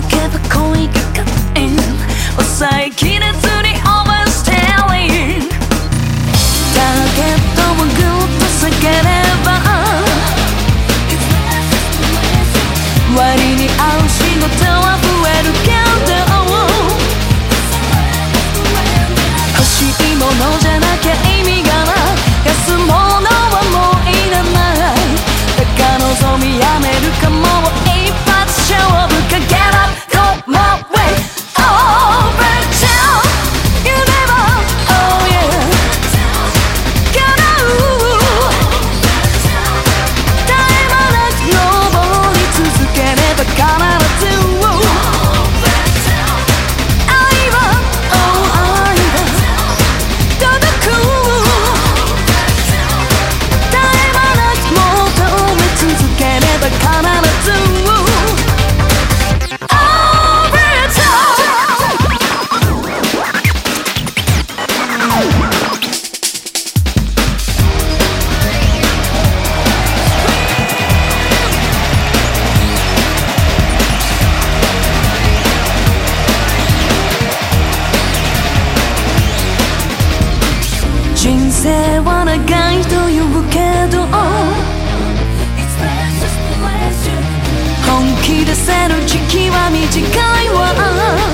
don't give a き出せる時期は短いわ